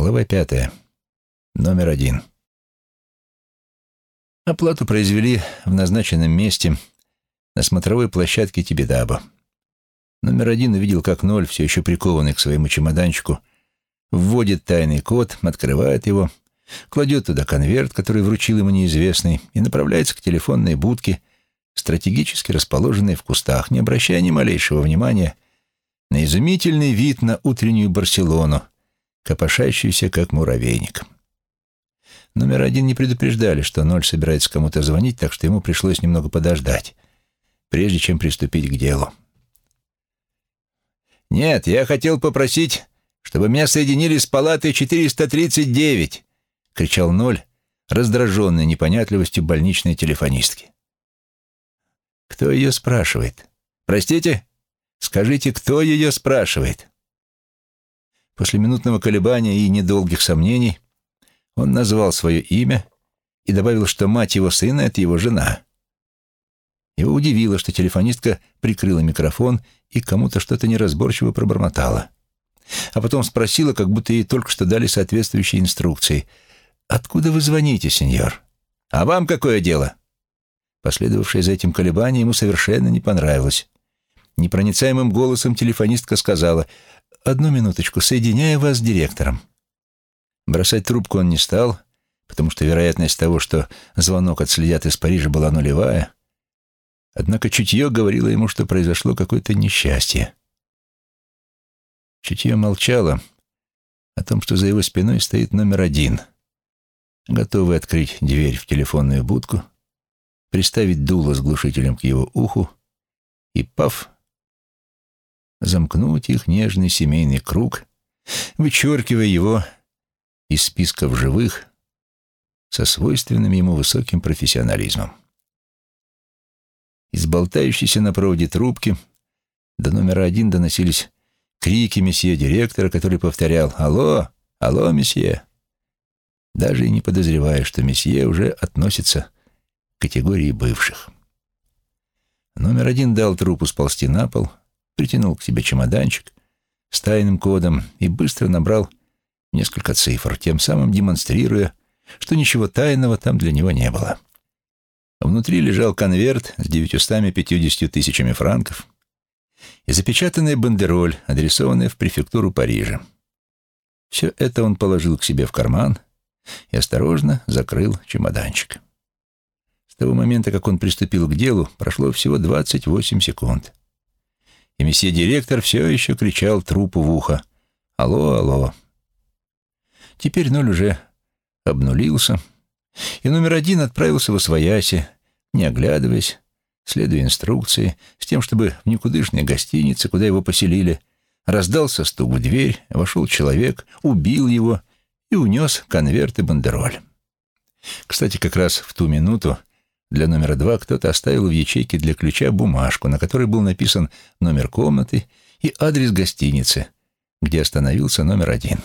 Глава пятая. Номер один. Оплату произвели в назначенном месте на смотровой площадке Тибидаба. Номер один увидел, как ноль, все еще прикованный к своему чемоданчику, вводит тайный код, открывает его, кладет туда конверт, который вручил ему неизвестный, и направляется к телефонной будке, стратегически расположенной в кустах, не обращая ни малейшего внимания на изумительный вид на утреннюю Барселону, копошащуюся, как муравейник. Номер один не предупреждали, что Ноль собирается кому-то звонить, так что ему пришлось немного подождать, прежде чем приступить к делу. «Нет, я хотел попросить, чтобы меня соединили с палатой 439», — кричал Ноль, раздраженный непонятливостью больничной телефонистки. «Кто ее спрашивает? Простите? Скажите, кто ее спрашивает?» После минутного колебания и недолгих сомнений он назвал свое имя и добавил, что мать его сына — это его жена. Его удивило, что телефонистка прикрыла микрофон и кому-то что-то неразборчиво пробормотала. А потом спросила, как будто ей только что дали соответствующие инструкции. «Откуда вы звоните, сеньор?» «А вам какое дело?» Последовавшее за этим колебание ему совершенно не понравилось. Непроницаемым голосом телефонистка сказала «Одну минуточку, соединяю вас с директором». Бросать трубку он не стал, потому что вероятность того, что звонок отследят из Парижа, была нулевая. Однако чутье говорило ему, что произошло какое-то несчастье. Чутье молчало о том, что за его спиной стоит номер один, готовый открыть дверь в телефонную будку, приставить дуло с глушителем к его уху и, пав, замкнуть их нежный семейный круг, вычеркивая его из списков живых со свойственным ему высоким профессионализмом. Из болтающейся на проводе трубки до номера один доносились крики месье директора, который повторял «Алло! Алло, месье!» даже и не подозревая, что месье уже относится к категории бывших. Номер один дал трупу сползти на пол, притянул к себе чемоданчик с тайным кодом и быстро набрал несколько цифр, тем самым демонстрируя, что ничего тайного там для него не было. Внутри лежал конверт с 950 тысячами франков и запечатанная бандероль, адресованная в префектуру Парижа. Все это он положил к себе в карман и осторожно закрыл чемоданчик. С того момента, как он приступил к делу, прошло всего 28 секунд и месье-директор все еще кричал трупу в ухо «Алло, алло». Теперь ноль уже обнулился, и номер один отправился в Освояси, не оглядываясь, следуя инструкции, с тем, чтобы в никудышной гостинице, куда его поселили, раздался стук в дверь, вошел человек, убил его и унес конверт и бандероль. Кстати, как раз в ту минуту для номера два кто-то оставил в ячейке для ключа бумажку, на которой был написан номер комнаты и адрес гостиницы, где остановился номер один.